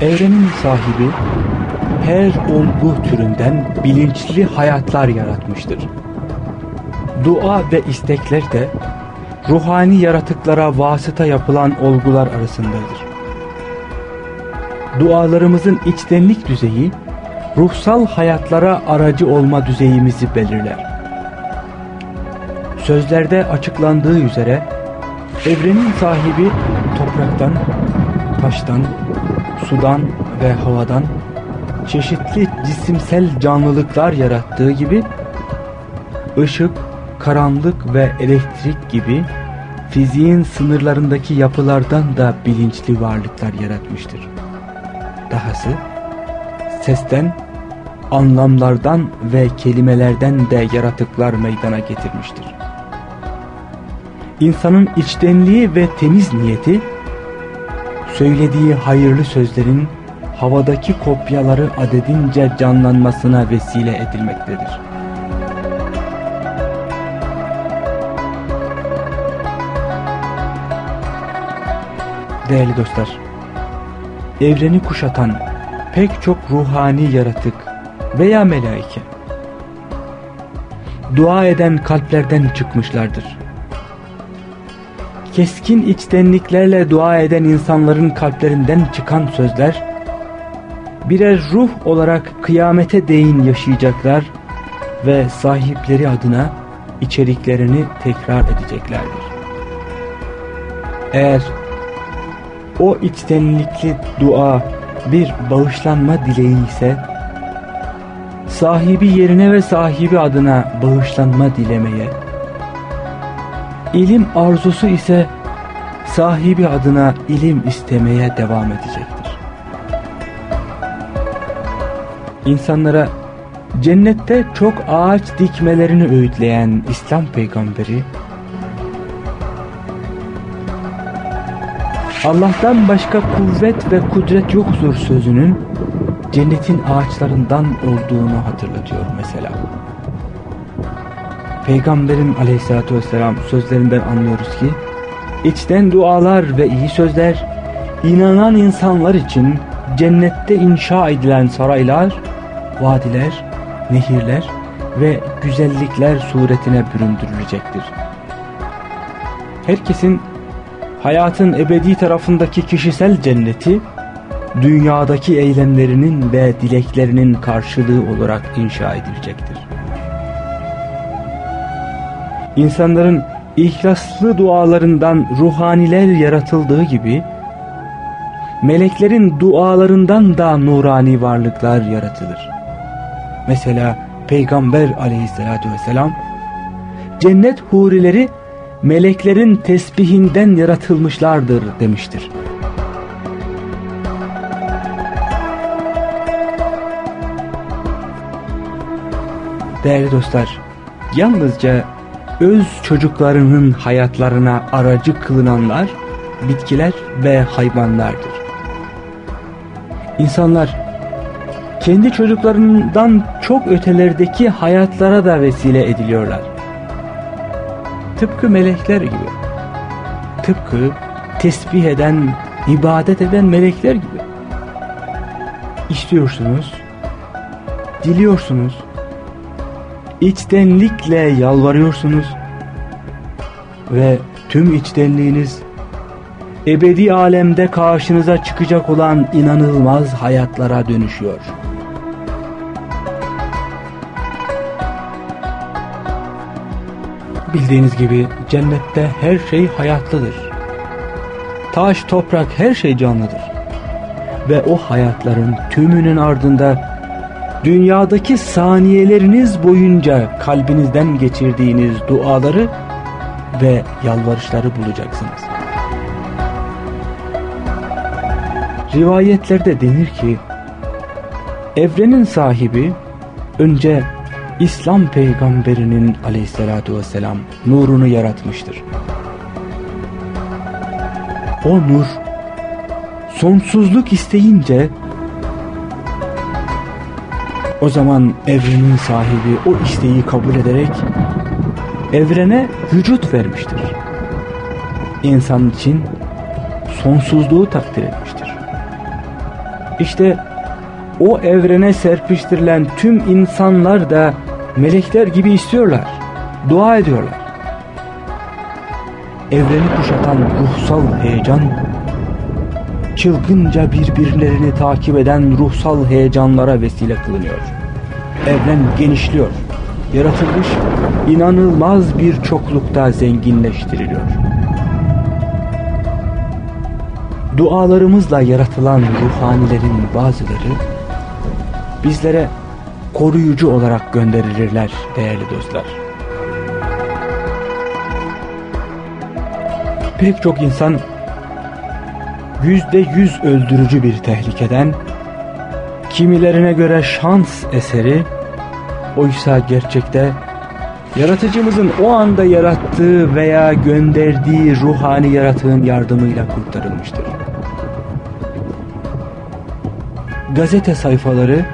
evrenin sahibi her olgu türünden bilinçli hayatlar yaratmıştır. Dua ve istekler de ruhani yaratıklara vasıta yapılan olgular arasındadır. Dualarımızın içtenlik düzeyi, ruhsal hayatlara aracı olma düzeyimizi belirler. Sözlerde açıklandığı üzere, evrenin sahibi topraktan, taştan, sudan ve havadan çeşitli cisimsel canlılıklar yarattığı gibi ışık, karanlık ve elektrik gibi fiziğin sınırlarındaki yapılardan da bilinçli varlıklar yaratmıştır. Dahası sesten, anlamlardan ve kelimelerden de yaratıklar meydana getirmiştir. İnsanın içtenliği ve temiz niyeti, söylediği hayırlı sözlerin havadaki kopyaları adedince canlanmasına vesile edilmektedir. Değerli dostlar, evreni kuşatan pek çok ruhani yaratık veya melaike, dua eden kalplerden çıkmışlardır. Keskin içtenliklerle dua eden insanların kalplerinden çıkan sözler, birer ruh olarak kıyamete değin yaşayacaklar ve sahipleri adına içeriklerini tekrar edeceklerdir. Eğer o içtenlikli dua bir bağışlanma dileği ise sahibi yerine ve sahibi adına bağışlanma dilemeye ilim arzusu ise sahibi adına ilim istemeye devam edecektir. İnsanlara cennette çok ağaç dikmelerini öğütleyen İslam peygamberi Allah'tan başka kuvvet ve kudret yoktur sözünün cennetin ağaçlarından olduğunu hatırlatıyor mesela. Peygamberin aleyhissalatü vesselam sözlerinden anlıyoruz ki içten dualar ve iyi sözler inanan insanlar için cennette inşa edilen saraylar, vadiler, nehirler ve güzellikler suretine büründürülecektir. Herkesin hayatın ebedi tarafındaki kişisel cenneti, dünyadaki eylemlerinin ve dileklerinin karşılığı olarak inşa edilecektir. İnsanların ihlaslı dualarından ruhaniler yaratıldığı gibi, meleklerin dualarından da nurani varlıklar yaratılır. Mesela Peygamber aleyhissalatü vesselam, cennet hurileri meleklerin tesbihinden yaratılmışlardır demiştir. Değerli dostlar, yalnızca öz çocuklarının hayatlarına aracı kılınanlar bitkiler ve hayvanlardır. İnsanlar kendi çocuklarından çok ötelerdeki hayatlara da vesile ediliyorlar. Tıpkı melekler gibi. Tıpkı tesbih eden, ibadet eden melekler gibi. İstiyorsunuz, diliyorsunuz, içtenlikle yalvarıyorsunuz ve tüm içtenliğiniz ebedi alemde karşınıza çıkacak olan inanılmaz hayatlara dönüşüyor. Bildiğiniz gibi cennette her şey hayatlıdır. Taş, toprak her şey canlıdır. Ve o hayatların tümünün ardında dünyadaki saniyeleriniz boyunca kalbinizden geçirdiğiniz duaları ve yalvarışları bulacaksınız. rivayetlerde denir ki evrenin sahibi önce İslam peygamberinin aleyhissalatu vesselam nurunu yaratmıştır. O nur sonsuzluk isteyince o zaman evrenin sahibi o isteği kabul ederek evrene vücut vermiştir. İnsan için sonsuzluğu takdir etmiştir. İşte o evrene serpiştirilen tüm insanlar da melekler gibi istiyorlar, dua ediyorlar. Evreni kuşatan ruhsal heyecan, çılgınca birbirlerini takip eden ruhsal heyecanlara vesile kılınıyor. Evren genişliyor, yaratılmış inanılmaz bir çoklukta zenginleştiriliyor. Dualarımızla yaratılan ruhanilerin bazıları bizlere koruyucu olarak gönderilirler değerli dostlar. Pek çok insan yüzde yüz öldürücü bir tehlikeden, kimilerine göre şans eseri, oysa gerçekte yaratıcımızın o anda yarattığı veya gönderdiği ruhani yaratığın yardımıyla kurtarılmıştır. Gazete sayfaları,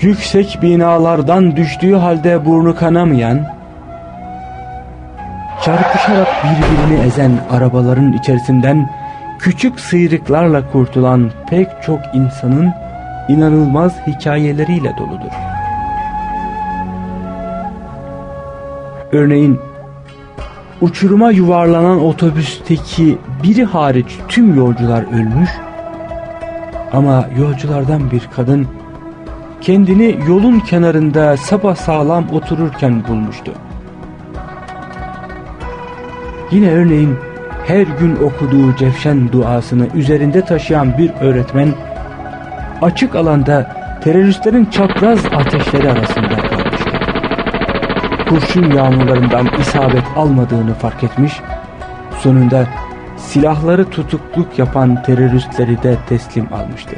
yüksek binalardan düştüğü halde burnu kanamayan, çarpışarak birbirini ezen arabaların içerisinden küçük sıyrıklarla kurtulan pek çok insanın inanılmaz hikayeleriyle doludur. Örneğin uçuruma yuvarlanan otobüsteki biri hariç tüm yolcular ölmüş ama yolculardan bir kadın kendini yolun kenarında sağlam otururken bulmuştu. Yine örneğin her gün okuduğu cevşen duasını üzerinde taşıyan bir öğretmen açık alanda teröristlerin çapraz ateşleri arasında kalmıştı. Kurşun yağmurlarından isabet almadığını fark etmiş, sonunda silahları tutukluk yapan teröristleri de teslim almıştı.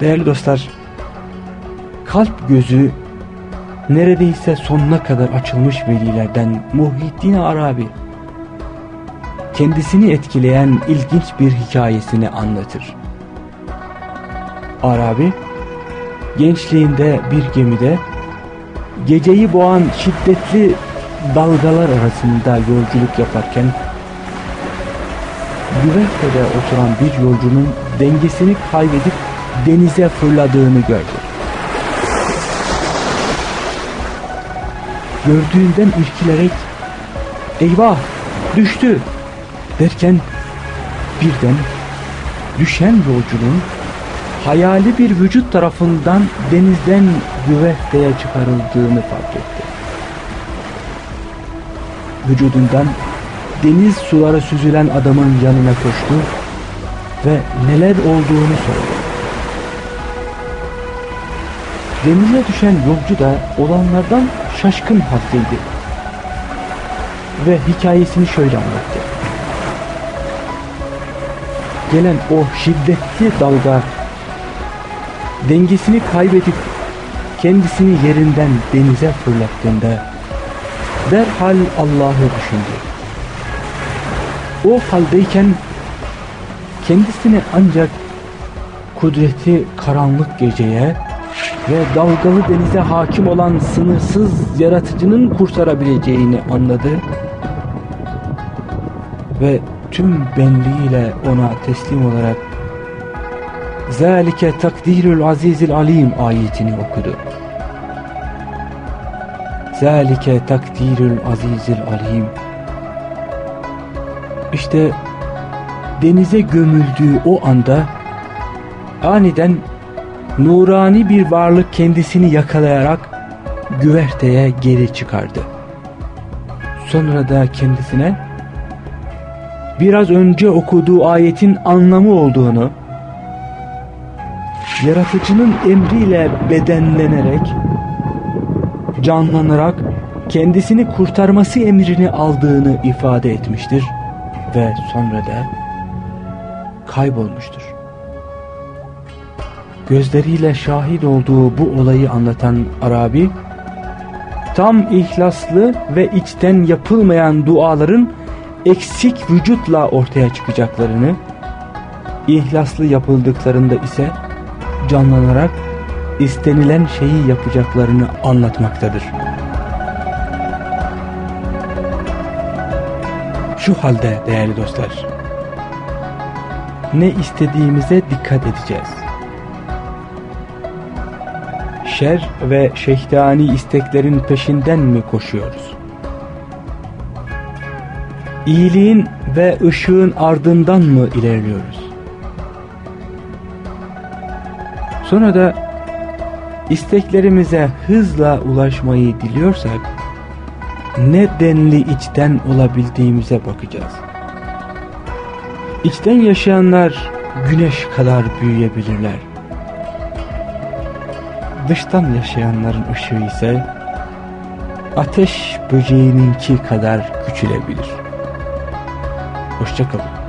Değerli dostlar, kalp gözü neredeyse sonuna kadar açılmış velilerden Muhyiddin Arabi kendisini etkileyen ilginç bir hikayesini anlatır. Arabi gençliğinde bir gemide geceyi boğan şiddetli dalgalar arasında yolculuk yaparken güvertede oturan bir yolcunun dengesini kaybedip denize fırladığını gördü. Gördüğünden irkilerek eyvah düştü derken birden düşen yolcunun hayali bir vücut tarafından denizden güverteye çıkarıldığını fark etti. Vücudundan deniz suları süzülen adamın yanına koştu ve neler olduğunu sordu. Denize düşen yolcu da olanlardan şaşkın haldeydi. Ve hikayesini şöyle anlattı. Gelen o şiddetli dalga dengesini kaybedip kendisini yerinden denize fırlattığında derhal Allah'ı düşündü. O haldeyken kendisini ancak kudreti karanlık geceye ve dalgalı denize hakim olan sınırsız yaratıcının kurtarabileceğini anladı ve tüm benliğiyle ona teslim olarak Zalike takdirül azizil alim ayetini okudu. Zalike takdirül azizil alim. İşte denize gömüldüğü o anda aniden nurani bir varlık kendisini yakalayarak güverteye geri çıkardı. Sonra da kendisine biraz önce okuduğu ayetin anlamı olduğunu, yaratıcının emriyle bedenlenerek, canlanarak kendisini kurtarması emrini aldığını ifade etmiştir ve sonra da kaybolmuştur. Gözleriyle şahit olduğu bu olayı anlatan Arabi, tam ihlaslı ve içten yapılmayan duaların eksik vücutla ortaya çıkacaklarını, ihlaslı yapıldıklarında ise canlanarak istenilen şeyi yapacaklarını anlatmaktadır. Şu halde değerli dostlar, ne istediğimize dikkat edeceğiz. Şer ve şeytani isteklerin peşinden mi koşuyoruz? İyiliğin ve ışığın ardından mı ilerliyoruz? Sonra da isteklerimize hızla ulaşmayı diliyorsak ne denli içten olabildiğimize bakacağız. İçten yaşayanlar güneş kadar büyüyebilirler. Dıştan yaşayanların ışığı ise ateş böceğininki kadar küçülebilir. Hoşçakalın.